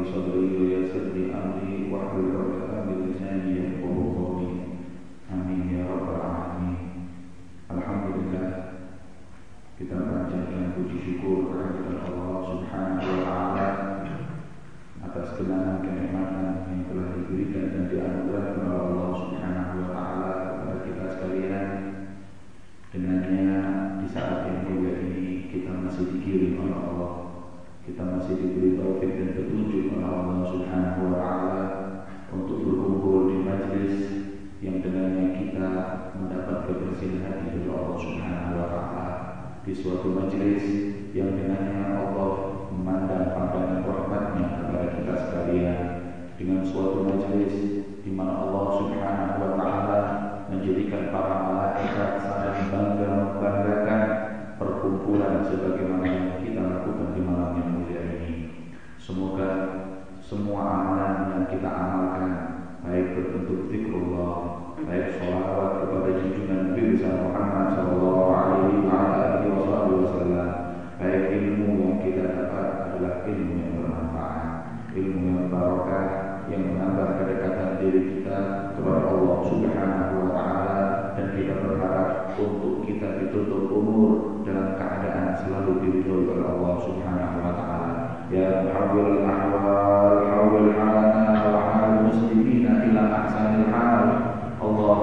لي صدري ويسر لي أمري واحلل عقدة dengan suatu majelis di mana Allah Subhanahu wa taala menjadikan para malaikat saling bangga membanggakan perkumpulan sebagaimana yang kita lakukan di malam yang mulia ini. Semoga semua amalan yang kita amalkan baik berbentuk zikrullah, baik sholawat kepada junjungan Nabi besar Muhammad Sallallahu Alaihi Wasallam, baik ilmu yang kita dapat adalah ilmu yang bermanfaat, ilmu yang barokah yang menambah kedekatan diri kita kepada Allah Subhanahu Wa Taala dan kita berharap untuk kita ditutup umur dalam keadaan selalu diridhoi oleh Allah Subhanahu Wa Taala. Ya Muhawwil ahwal, hawwil halana wa hal muslimina ila ahsanil hal. Allah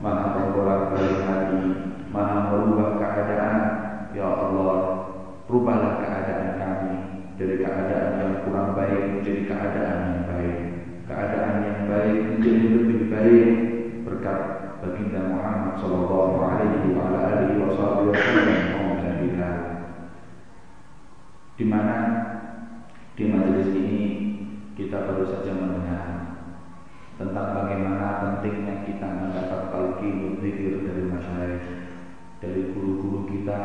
Maha membolak balik hati, Maha merubah keadaan. Ya Allah, rubahlah keadaan kami dari keadaan yang kurang baik menjadi keadaan yang baik, keadaan yang baik menjadi lebih baik berkat baginda Muhammad Sallallahu Alaihi Wasallam di mana di majelis ini kita baru saja mendengar tentang bagaimana pentingnya kita mendapat talqin zikir dari masyarakat dari guru-guru kita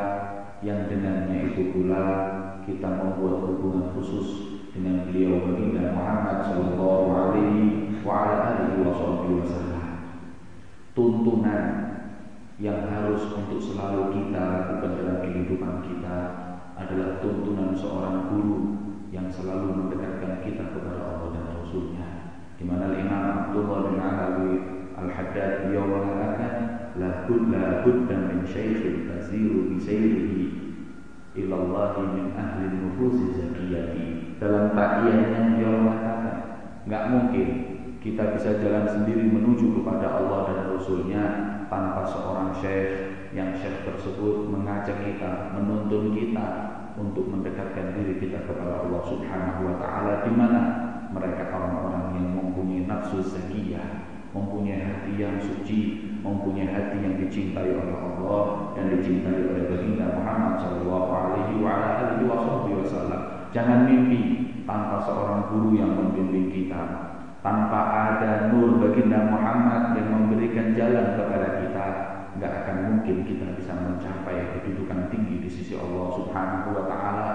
yang dengannya itu pula kita membuat hubungan khusus dengan beliau baginda Muhammad sallallahu alaihi wasallam. Tuntunan yang harus untuk selalu kita lakukan dalam kehidupan kita adalah tuntunan seorang guru yang selalu mendekatkan kita kepada Allah dan Rasulnya di mana Imam Abdullah bin Alawi Al-Haddad beliau mengatakan la budda budda min syaikhin tasiru bi sayrihi ila Allah min ahli nufus zakiyati dalam takiannya beliau mengatakan enggak mungkin kita bisa jalan sendiri menuju kepada Allah dan Rasulnya tanpa seorang syekh yang syekh tersebut mengajak kita, menuntun kita untuk mendekatkan diri kita kepada Allah Subhanahu wa taala di mana mereka orang-orang yang mempunyai nafsu zakiyah, mempunyai hati yang suci, mempunyai hati yang dicintai oleh Allah dan dicintai oleh baginda Muhammad sallallahu alaihi wasallam. Jangan mimpi tanpa seorang guru yang membimbing kita, tanpa ada nur baginda Muhammad yang memberikan jalan kepada kita, nggak akan mungkin kita bisa mencapai kedudukan tinggi di sisi Allah Subhanahu wa taala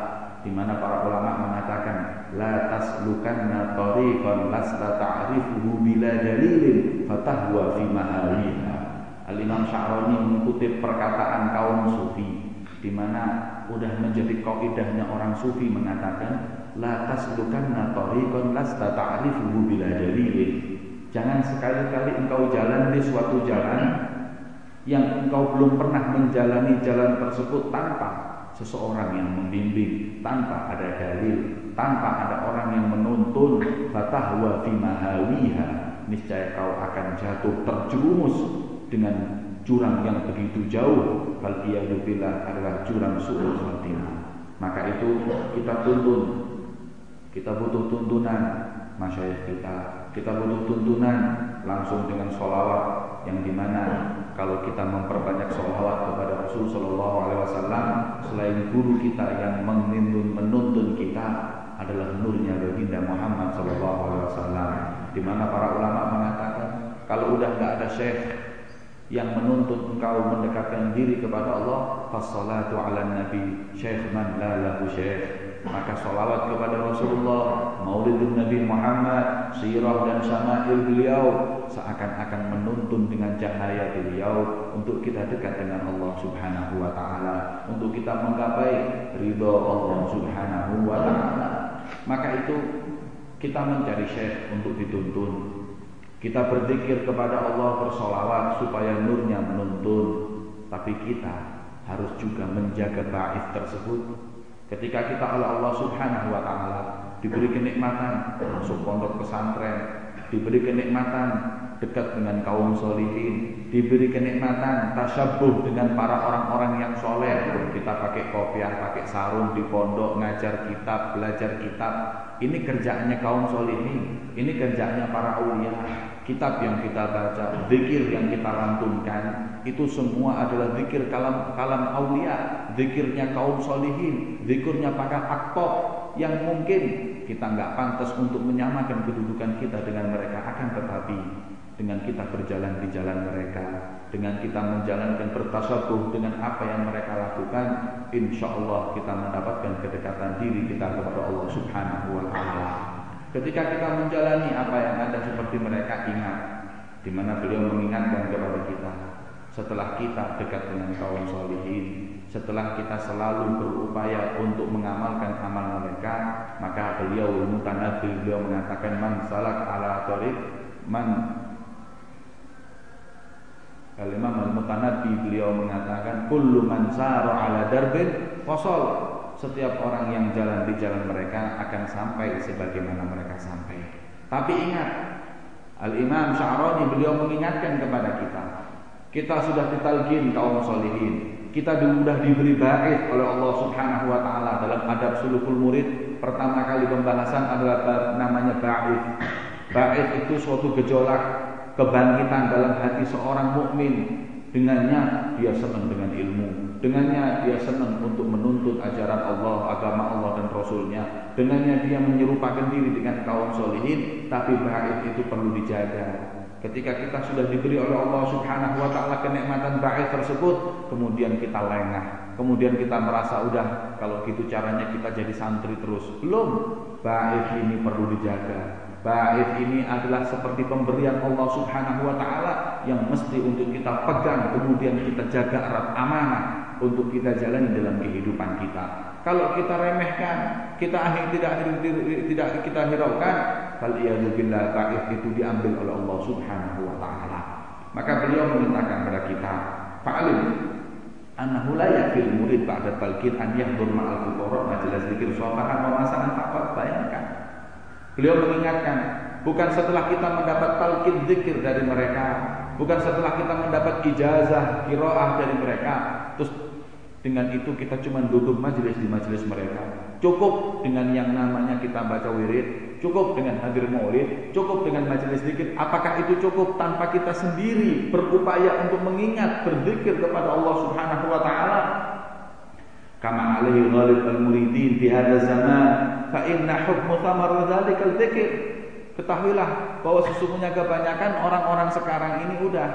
di mana para ulama mengatakan la taslukanna tariqan lasta ta'rifuhu bila dalilin fatahwa fi mahawiha Al-Imam Sya'rani mengutip perkataan kaum sufi di mana udah menjadi kaidahnya orang sufi mengatakan la taslukanna tariqan lasta ta'rifuhu bila dalilin. Jangan sekali-kali engkau jalan di suatu jalan yang engkau belum pernah menjalani jalan tersebut tanpa seseorang yang membimbing, tanpa ada dalil, tanpa ada orang yang menuntun, fatahwa fi mahawiha, niscaya kau akan jatuh terjerumus dengan jurang yang begitu jauh. Fal billah adalah jurang suul khatimah. Maka itu kita tuntun, kita butuh tuntunan masyayikh kita, kita butuh tuntunan langsung dengan sholawat yang di mana kalau kita memperbanyak sholawat kepada Rasul Shallallahu Alaihi Wasallam selain guru kita yang menuntun menuntun kita adalah nurnya baginda Muhammad Shallallahu Alaihi Wasallam di mana para ulama mengatakan kalau udah nggak ada syekh yang menuntut engkau mendekatkan diri kepada Allah fassalatu ala nabi syekh man la lahu syekh. Maka salawat kepada Rasulullah maulidun Nabi Muhammad sirah dan syama'il beliau seakan-akan menuntun dengan cahaya beliau untuk kita dekat dengan Allah Subhanahu wa taala untuk kita menggapai ridho Allah Subhanahu wa taala. Maka itu kita mencari syekh untuk dituntun kita berzikir kepada Allah bersolawat supaya nurnya menuntun. Tapi kita harus juga menjaga ba'if tersebut. Ketika kita oleh Allah subhanahu wa ta'ala diberi kenikmatan masuk pondok pesantren, diberi kenikmatan dekat dengan kaum solihin, diberi kenikmatan tasyabuh dengan para orang-orang yang soleh. Kita pakai kopiah, pakai sarung di pondok, ngajar kitab, belajar kitab. Ini kerjaannya kaum solihin, ini kerjaannya para ulia kitab yang kita baca, zikir yang kita lantunkan, itu semua adalah zikir kalam kalam aulia, zikirnya kaum solihin, zikirnya para aktor yang mungkin kita nggak pantas untuk menyamakan kedudukan kita dengan mereka akan tetapi dengan kita berjalan di jalan mereka, dengan kita menjalankan bertasabuh dengan apa yang mereka lakukan, insya Allah kita mendapatkan kedekatan diri kita kepada Allah Subhanahu wa Ta'ala. Ketika kita menjalani apa yang ada seperti mereka ingat di mana beliau mengingatkan kepada kita setelah kita dekat dengan kaum solihin setelah kita selalu berupaya untuk mengamalkan amal mereka maka beliau mutanabi beliau mengatakan man salak ala tariq man Al-Imam Al-Mutanabi beliau mengatakan kullu man sara ala darbin fasal setiap orang yang jalan di jalan mereka akan sampai sebagaimana mereka sampai. Tapi ingat, Al-Imam Sya'rani beliau mengingatkan kepada kita. Kita sudah ditalgin kaum solihin. Kita sudah diberi bait oleh Allah Subhanahu wa taala dalam adab sulukul murid. Pertama kali pembahasan adalah namanya bait. Bait itu suatu gejolak kebangkitan dalam hati seorang mukmin. Dengannya dia senang dengan ilmu, Dengannya dia senang untuk menuntut ajaran Allah, agama Allah dan Rasulnya. Dengannya dia menyerupakan diri dengan kaum solihin, tapi baik itu perlu dijaga. Ketika kita sudah diberi oleh Allah Subhanahu wa taala kenikmatan baik tersebut, kemudian kita lengah, kemudian kita merasa udah kalau gitu caranya kita jadi santri terus. Belum. Baik ini perlu dijaga. Baik ini adalah seperti pemberian Allah Subhanahu wa taala yang mesti untuk kita pegang kemudian kita jaga erat amanah untuk kita jalani dalam kehidupan kita. Kalau kita remehkan, kita akhir tidak tidak kita hiraukan, fal billah taif itu diambil oleh Allah Subhanahu wa taala. Maka beliau memintakan kepada kita, fa'alim annahu la yakil murid ba'da talqin an yahdur ma'al fuqara majelis zikir suafahan wa masalan bayangkan. Beliau mengingatkan, bukan setelah kita mendapat talqin zikir dari mereka, bukan setelah kita mendapat ijazah kiroah dari mereka, terus dengan itu kita cuma duduk majelis di majelis mereka. Cukup dengan yang namanya kita baca wirid, cukup dengan hadir maulid, cukup dengan majelis zikir. Apakah itu cukup tanpa kita sendiri berupaya untuk mengingat berzikir kepada Allah Subhanahu wa taala? Kama alaihi ghalib al-muridin di hadha zaman fa inna hukmu thamar dzalikal dzikir. Ketahuilah bahwa sesungguhnya kebanyakan orang-orang sekarang ini udah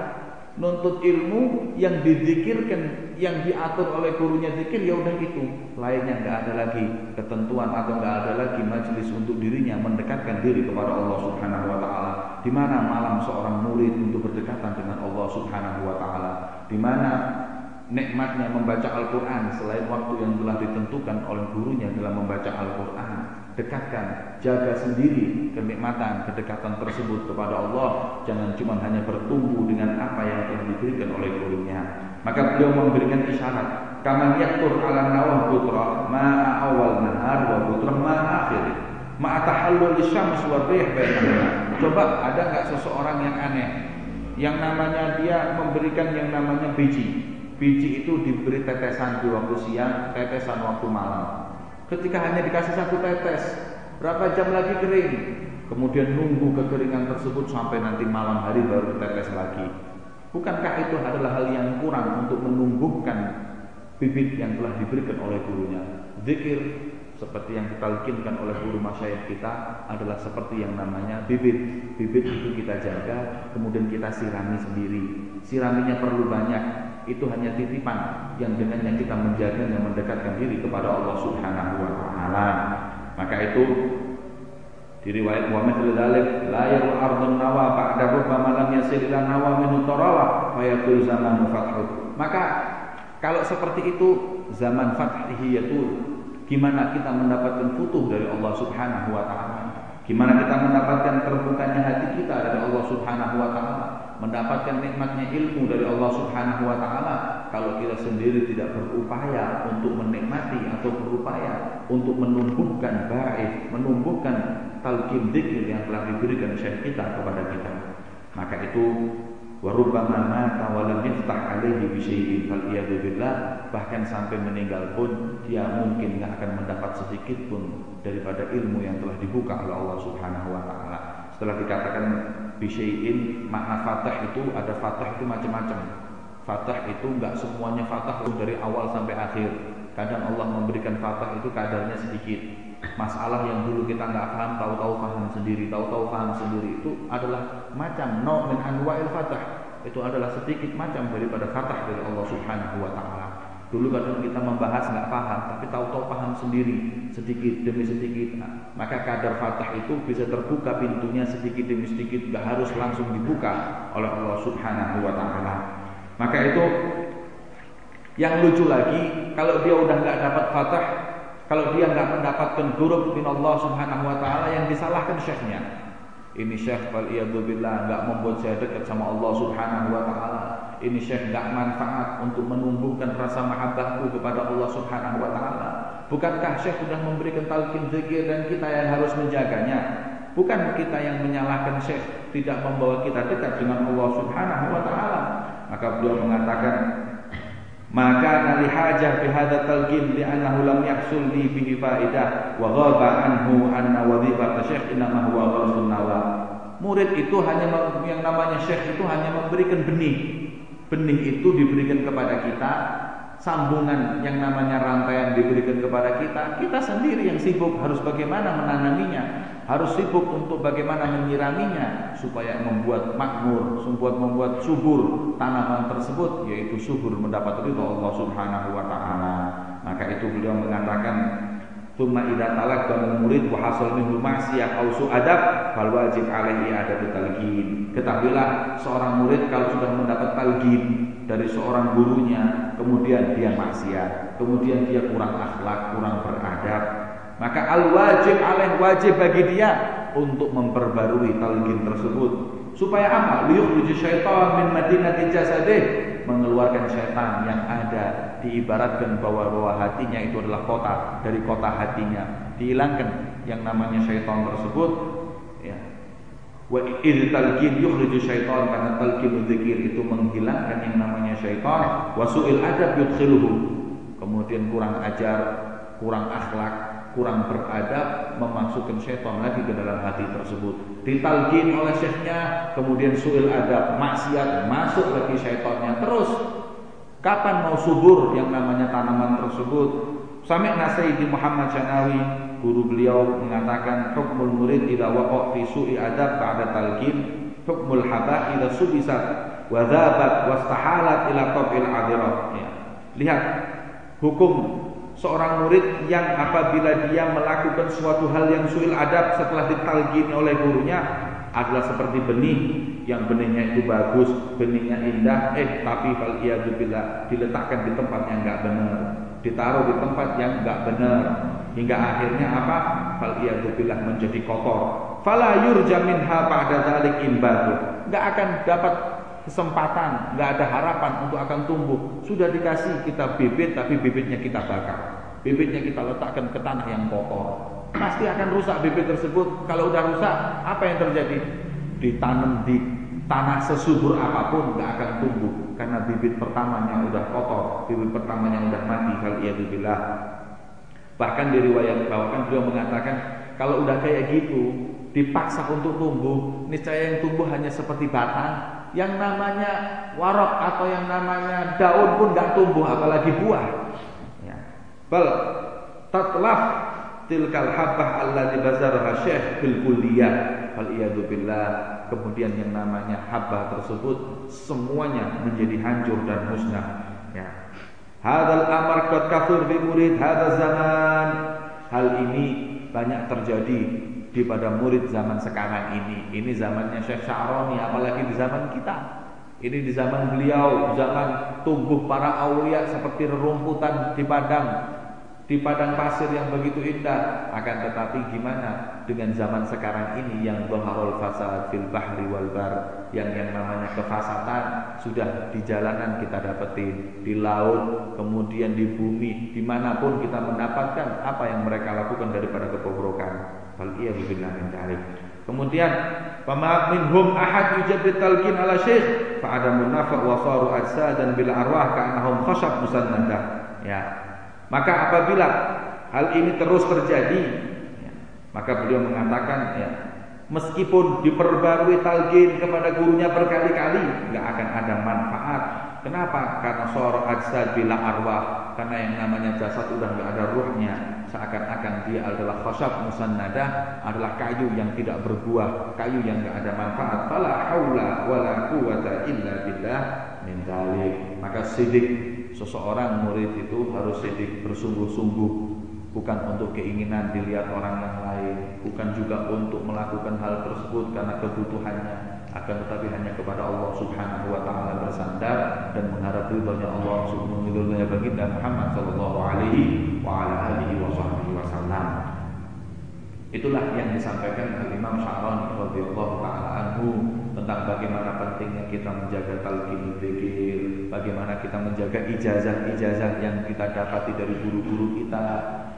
nuntut ilmu yang dizikirkan yang diatur oleh gurunya zikir ya udah itu. Lainnya nggak ada lagi ketentuan atau nggak ada lagi majelis untuk dirinya mendekatkan diri kepada Allah Subhanahu wa taala. Di mana malam seorang murid untuk berdekatan dengan Allah Subhanahu wa taala? Di mana nikmatnya membaca Al-Qur'an selain waktu yang telah ditentukan oleh gurunya dalam membaca Al-Qur'an dekatkan, jaga sendiri kenikmatan, kedekatan tersebut kepada Allah. Jangan cuma hanya bertumbuh dengan apa yang telah diberikan oleh gurunya. Maka beliau memberikan isyarat, kama yaktur ala nawah putra ma'a awal nahar wa putra ma'a akhir. Ma'a tahallul syams wa rih Coba ada nggak seseorang yang aneh yang namanya dia memberikan yang namanya biji. Biji itu diberi tetesan di waktu siang, tetesan waktu malam. Ketika hanya dikasih satu tetes, berapa jam lagi kering? Kemudian nunggu kekeringan tersebut sampai nanti malam hari baru tetes lagi. Bukankah itu adalah hal yang kurang untuk menumbuhkan bibit yang telah diberikan oleh gurunya? Zikir seperti yang ditalkinkan oleh guru masyayikh kita adalah seperti yang namanya bibit. Bibit itu kita jaga, kemudian kita sirami sendiri. Siraminya perlu banyak. Itu hanya titipan yang dengannya kita menjaga dan mendekatkan diri kepada Allah Subhanahu wa taala. Maka itu di riwayat Muhammad dzalik la yaru ardun nawa ba'da rubbama lam yasil ila nawa min tarawa fa yakul zaman fathu. Maka kalau seperti itu zaman fathihi yatul Gimana kita mendapatkan futuh dari Allah Subhanahu wa taala? Gimana kita mendapatkan terbukanya hati kita dari Allah Subhanahu wa taala? Mendapatkan nikmatnya ilmu dari Allah Subhanahu wa taala kalau kita sendiri tidak berupaya untuk menikmati atau berupaya untuk menumbuhkan baik, menumbuhkan talqin dzikir yang telah diberikan syekh kita kepada kita. Maka itu Warubbama mata wa yaftah alaihi bi fal billah bahkan sampai meninggal pun dia mungkin tidak akan mendapat sedikit pun daripada ilmu yang telah dibuka oleh Allah Subhanahu wa taala. Setelah dikatakan bi syai'in makna fatah itu ada fatah itu macam-macam. Fatah itu enggak semuanya fatah dari awal sampai akhir. Kadang Allah memberikan fatah itu kadarnya sedikit masalah yang dulu kita nggak paham tahu-tahu paham sendiri tahu-tahu paham sendiri itu adalah macam no min anwa'il fatah itu adalah sedikit macam daripada fatah dari Allah Subhanahu wa taala dulu kadang kita membahas nggak paham tapi tahu-tahu paham sendiri sedikit demi sedikit nah, maka kadar fatah itu bisa terbuka pintunya sedikit demi sedikit nggak harus langsung dibuka oleh Allah Subhanahu wa taala maka itu yang lucu lagi kalau dia udah nggak dapat fatah kalau dia nggak mendapatkan guru min Allah Subhanahu wa taala yang disalahkan syekhnya. Ini syekh wal billah nggak membuat saya dekat sama Allah Subhanahu wa taala. Ini syekh nggak manfaat untuk menumbuhkan rasa mahabbahku kepada Allah Subhanahu wa taala. Bukankah syekh sudah memberikan talqin zikir dan kita yang harus menjaganya? Bukan kita yang menyalahkan syekh tidak membawa kita dekat dengan Allah Subhanahu wa taala. Maka beliau mengatakan maka nali hajah bi hadha talqin li'annahu lam yahsul li bihi faidah wa ghaba anhu anna wadhifat syekh inma huwa gharsun nawa. Murid itu hanya yang namanya syekh itu hanya memberikan benih. Benih itu diberikan kepada kita sambungan yang namanya rantaian diberikan kepada kita kita sendiri yang sibuk harus bagaimana menanaminya harus sibuk untuk bagaimana menyiraminya supaya membuat makmur, membuat membuat subur tanaman tersebut yaitu subur mendapat ridho Allah Subhanahu wa taala. Maka itu beliau mengatakan Tuma idza talaqqa murid wa hasal minhu ma'siyah aw adab fal wajib alaihi adab talqin. Ketahuilah seorang murid kalau sudah mendapat talqin dari seorang gurunya, kemudian dia maksiat, kemudian dia kurang akhlak, kurang beradab, maka al wajib alaih wajib bagi dia untuk memperbarui talqin tersebut. Supaya apa? Liyukhruj syaitan min madinati jasadih. Mengeluarkan syaitan yang ada diibaratkan bahwa-bahwa hatinya itu adalah kota dari kota hatinya. Dihilangkan yang namanya syaitan tersebut. Ya. Wa id talqin yukhrij syaitan karena talqin dzikir itu menghilangkan yang namanya syaitan. Wa su'il adab yudkhiluhu. Kemudian kurang ajar kurang akhlak kurang beradab memasukkan syaitan lagi ke dalam hati tersebut. Ditalkin oleh syekhnya kemudian suil adab maksiat masuk lagi syaitannya terus. Kapan mau subur yang namanya tanaman tersebut? Sami di Muhammad Syanawi guru beliau mengatakan hukmul murid idza waqa fi su'i adab ba'da talqin hukmul haba idza subisat wa dhabat wastahalat ila qabil adirat ya. lihat hukum seorang murid yang apabila dia melakukan suatu hal yang suil adab setelah ditalgin oleh gurunya adalah seperti benih yang benihnya itu bagus, benihnya indah, eh tapi kalau ia bila diletakkan di tempat yang enggak benar, ditaruh di tempat yang enggak benar, hingga akhirnya apa? Fal bila menjadi kotor. Fala yurja minha ba'da dzalik imbatu. Enggak akan dapat kesempatan, nggak ada harapan untuk akan tumbuh. Sudah dikasih kita bibit, tapi bibitnya kita bakar. Bibitnya kita letakkan ke tanah yang kotor. Pasti akan rusak bibit tersebut. Kalau udah rusak, apa yang terjadi? Ditanam di tanah sesubur apa pun nggak akan tumbuh karena bibit pertamanya udah kotor, bibit pertamanya udah mati. Kalau ia bilang, bahkan di riwayat bawakan beliau mengatakan kalau udah kayak gitu dipaksa untuk tumbuh, niscaya yang tumbuh hanya seperti batang, yang namanya warok atau yang namanya daun pun nggak tumbuh apalagi buah. Ya. Bal tatlaf tilkal habbah allati bazaraha syekh bil kulliyah wal billah kemudian yang namanya habbah tersebut semuanya menjadi hancur dan musnah ya hadzal amar qad kafur bi murid hadzal zaman hal ini banyak terjadi di pada murid zaman sekarang ini. Ini zamannya Syekh Sya'roni apalagi di zaman kita. Ini di zaman beliau zaman tumbuh para aulia seperti rerumputan di padang di padang pasir yang begitu indah. Akan tetapi gimana dengan zaman sekarang ini yang dhaharul fasad fil bahri wal bar yang yang namanya kefasatan sudah di jalanan kita dapetin di laut kemudian di bumi di mana pun kita mendapatkan apa yang mereka lakukan daripada kebobrokan. Fal iya billah min kemudian Fama minhum ahad yujaddid talqin ala syekh fa adamun nafa wa saru ajsadan bil arwah ka'annahum khashab musannadah. Ya maka apabila hal ini terus terjadi, ya, maka beliau mengatakan ya, meskipun diperbarui talqin kepada gurunya berkali-kali, nggak akan ada manfaat. Kenapa? Karena sor ajsad bila arwah, karena yang namanya jasad udah nggak ada ruhnya, seakan-akan dia adalah khashab musannada, adalah kayu yang tidak berbuah, kayu yang nggak ada manfaat. Fala haula wala quwata illa billah min Maka sidik seseorang murid itu harus sedih bersungguh-sungguh bukan untuk keinginan dilihat orang yang lain bukan juga untuk melakukan hal tersebut karena kebutuhannya akan tetapi hanya kepada Allah Subhanahu wa taala bersandar dan mengharap ridhonya Allah subhanahu wa taala baginda Muhammad sallallahu alaihi wa ala alihi wasallam itulah yang disampaikan oleh Imam Sya'rani radhiyallahu taala anhu tentang bagaimana pentingnya kita menjaga talqin dzikir, bagaimana kita menjaga ijazah-ijazah yang kita dapati dari guru-guru kita,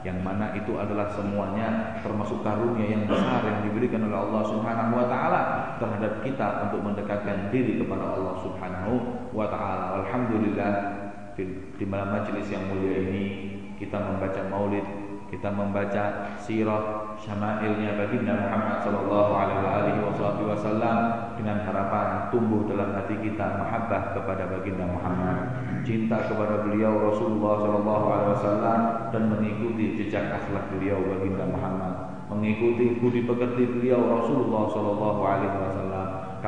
yang mana itu adalah semuanya termasuk karunia yang besar yang diberikan oleh Allah Subhanahu wa taala terhadap kita untuk mendekatkan diri kepada Allah Subhanahu wa taala. Alhamdulillah di malam majelis yang mulia ini kita membaca maulid kita membaca sirah syama'ilnya baginda Muhammad sallallahu alaihi wasallam dengan harapan tumbuh dalam hati kita mahabbah kepada baginda Muhammad, cinta kepada beliau Rasulullah sallallahu alaihi wasallam dan mengikuti jejak akhlak beliau baginda Muhammad, mengikuti budi pekerti beliau Rasulullah sallallahu alaihi wasallam.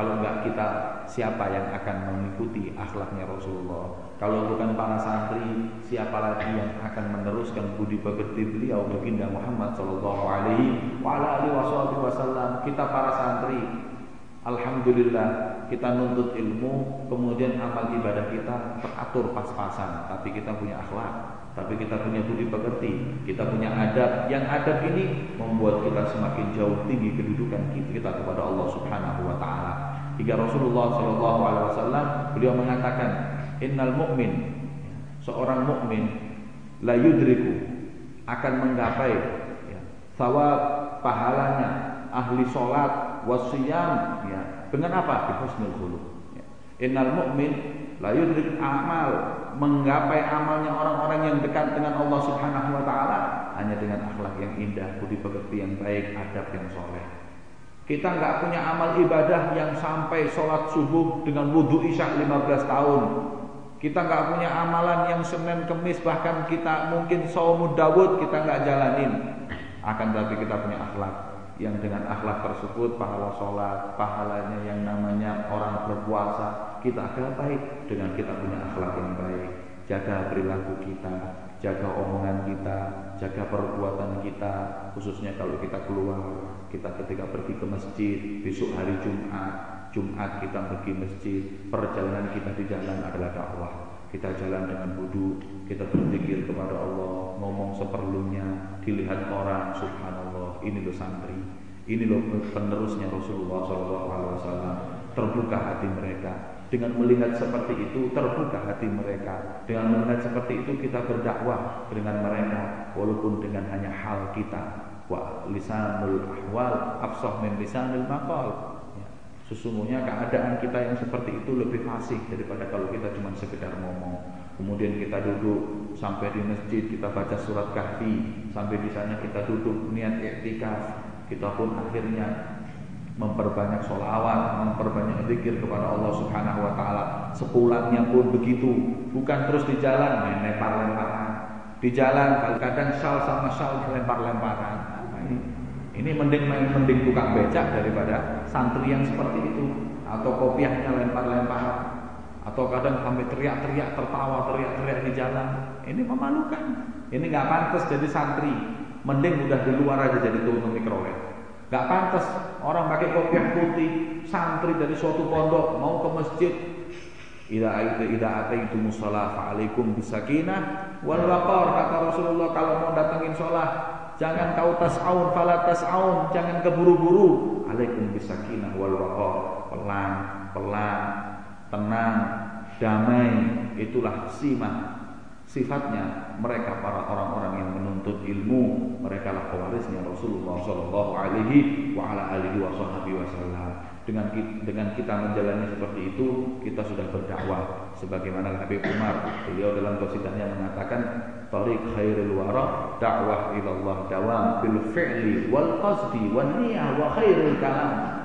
Kalau enggak kita siapa yang akan mengikuti akhlaknya Rasulullah? Kalau bukan para santri, siapa lagi yang akan meneruskan budi pekerti beliau baginda Muhammad sallallahu alaihi wasallam? Kita para santri, alhamdulillah kita nuntut ilmu, kemudian amal ibadah kita teratur pas-pasan, tapi kita punya akhlak, tapi kita punya budi pekerti, kita punya adab. Yang adab ini membuat kita semakin jauh tinggi kedudukan kita kepada Allah Subhanahu wa taala. Hingga Rasulullah sallallahu alaihi wasallam beliau mengatakan, innal mu'min seorang mukmin la yudriku akan menggapai ya, sawab pahalanya ahli sholat wasiyam ya dengan apa di husnul khuluq ya. innal mu'min la yudrik amal menggapai amalnya orang-orang yang dekat dengan Allah Subhanahu wa taala hanya dengan akhlak yang indah, budi pekerti yang baik, adab yang soleh. Kita nggak punya amal ibadah yang sampai sholat subuh dengan wudhu isya 15 tahun kita nggak punya amalan yang Senin Kemis bahkan kita mungkin saumud Dawud kita nggak jalanin. Akan tapi kita punya akhlak yang dengan akhlak tersebut pahala sholat, pahalanya yang namanya orang berpuasa kita gapai dengan kita punya akhlak yang baik. Jaga perilaku kita, jaga omongan kita, jaga perbuatan kita, khususnya kalau kita keluar, kita ketika pergi ke masjid, besok hari Jumat, Jumat kita pergi masjid, perjalanan kita di jalan adalah dakwah. Kita jalan dengan wudhu, kita berzikir kepada Allah, ngomong seperlunya, dilihat orang, subhanallah, ini loh santri, ini loh penerusnya Rasulullah SAW. Terbuka hati mereka, dengan melihat seperti itu terbuka hati mereka. Dengan melihat seperti itu kita berdakwah dengan mereka walaupun dengan hanya hal kita. Wa lisanul ahwal afsah min lisanul maqal. Sesungguhnya keadaan kita yang seperti itu lebih fasih daripada kalau kita cuma sekedar ngomong. Kemudian kita duduk sampai di masjid kita baca surat kahfi, sampai di sana kita duduk niat iktikaf. Kita pun akhirnya memperbanyak sholawat, memperbanyak zikir kepada Allah Subhanahu Wa Taala. Sepulangnya pun begitu, bukan terus di jalan main lempar-lemparan. di jalan kadang-kadang shal sama shal lempar-lemparan. Ini mending mending tukang becak daripada santri yang seperti itu. Atau kopiahnya lempar-lempar atau kadang sampai teriak-teriak tertawa teriak-teriak di jalan. Ini memalukan. Ini nggak pantas jadi santri. Mending udah di luar aja jadi turun mikrolet nggak pantas. Orang pakai kopiah putih santri dari suatu pondok mau ke masjid. Ida itu ida itu musola fa'alaikum bisakinah wal waqar kata Rasulullah kalau mau datengin sholat jangan kau tas'aun fala tas'aun jangan keburu-buru. Alaikum bisakinah wal waqar pelan pelan tenang, damai, itulah simah sifatnya mereka para orang-orang yang menuntut ilmu mereka lah pewarisnya Rasulullah Shallallahu Alaihi wasallam dengan dengan kita menjalani seperti itu kita sudah berdakwah. Sebagaimana Habib Umar beliau dalam qasidahnya mengatakan tariq khairul wara dakwah ilallah dawam bil fi'li wal qasdi wan niyah wa khairul kalam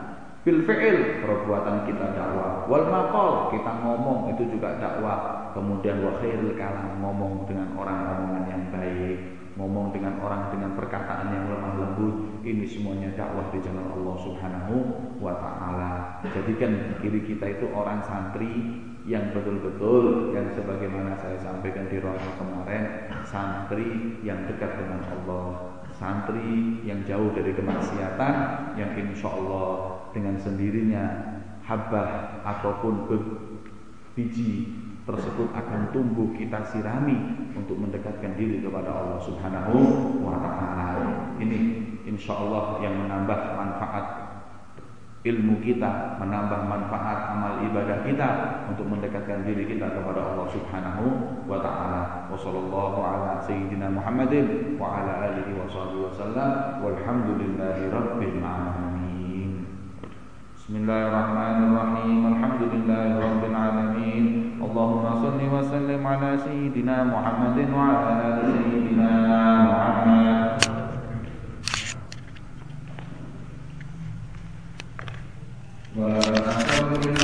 Bil fi'il perbuatan kita dakwah. Wal maqal kita ngomong itu juga dakwah. Kemudian wa khairul kalam ngomong dengan orang omongan yang baik, ngomong dengan orang dengan perkataan yang lemah lembut. Ini semuanya dakwah di jalan Allah Subhanahu wa taala. Jadikan diri kita itu orang santri yang betul-betul yang sebagaimana saya sampaikan di roh kemarin santri yang dekat dengan Allah santri yang jauh dari kemaksiatan yang insya Allah dengan sendirinya habah ataupun biji tersebut akan tumbuh kita sirami untuk mendekatkan diri kepada Allah Subhanahu wa taala. Ini insya Allah yang menambah manfaat ilmu kita, menambah manfaat amal ibadah kita untuk mendekatkan diri kita kepada Allah Subhanahu wa taala. Wassallallahu ala sayyidina Muhammadin wa ala alihi wa wasallam. Walhamdulillahi rabbil alamin. Bismillahirrahmanirrahim. Alhamdulillahi rabbil alamin. Allahumma salli wa sallim ala sayyidina Muhammadin wa ala ali sayyidina Muhammad. وآخر من